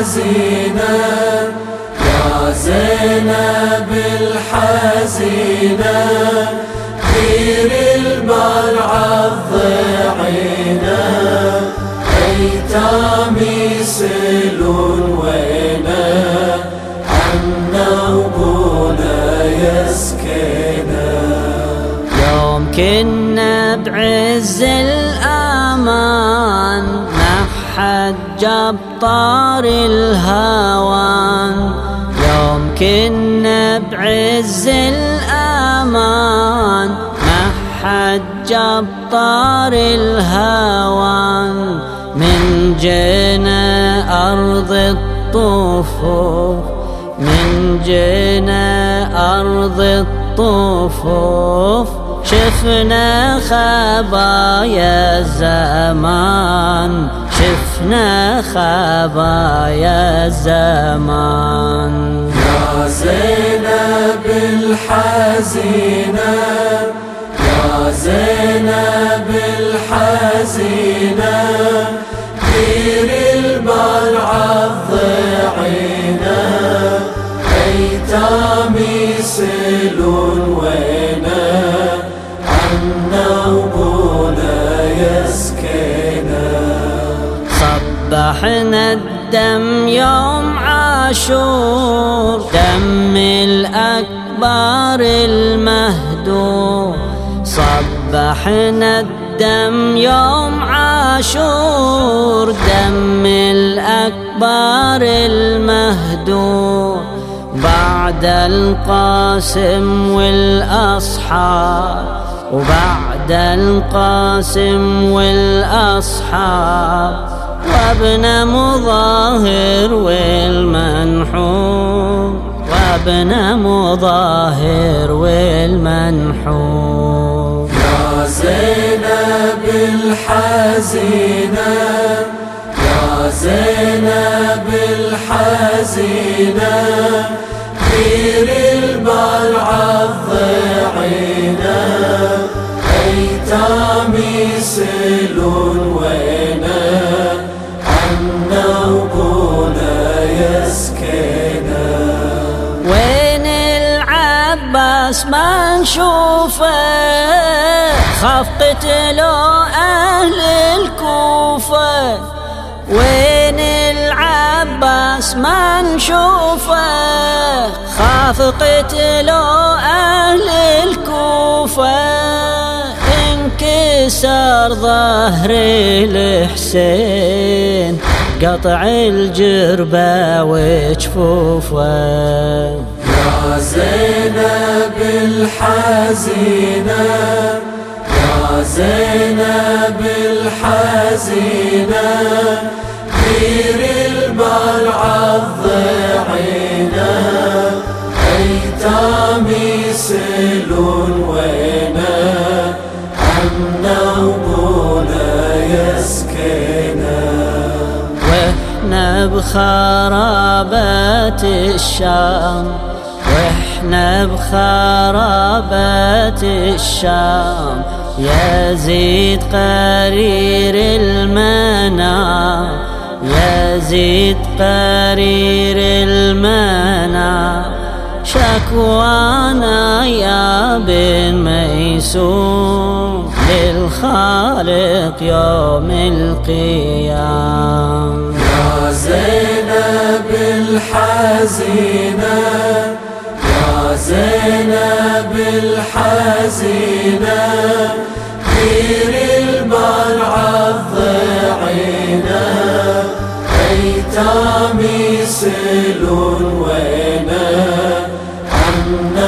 الحزينة يا زينب الحزينة خير البرعة الضعينة. أيتام يسلون وينا عنا وبونا يسكنا يوم كنا بعز الأمان محد جاب طار الهوان يوم كنا بعز الأمان محد جاب طار الهوان من جينا أرض الطفوف من جينا أرض الطفوف. شفنا خبايا الزمان. شفنا خبايا الزمان. يا زينب الحزينة يا زينب الحزينة خير البرعة الضعينة صبحنا الدم يوم عاشور. دم الأكبر المهدور. صبحنا الدم يوم عاشور. دم الأكبر المهدور. بعد القاسم والأصحاب. وبعد القاسم والأصحاب. وابن مظاهر والمنحوم وابن مظاهر والمنحوم. يا زينب الحزينة يا زينب الحزينة خير البرعة الضعينة أيتام يسلون وينا العباس ما نشوفه خاف قتلوا أهل الكوفة. وين العباس ما نشوفه خاف قتلوا أهل الكوفة. انكسر ظهر الحسين. قطع الجربة وجفوفه. زينب الحزينة يا زينب الحزينة خير البرعة الضعينة. أيتام يسلون وينا عنا وبونا يسكنا وإحنا بخرابات الشام. وإحنا بخرابات الشام يزيد قرير المنام يزيد قرير المنام. شكوانا يا بن ميسوم للخالق يوم القيام يا زينب الحزينة حزينة خير البرع الضعينة أيتامي سلون وينة حمنا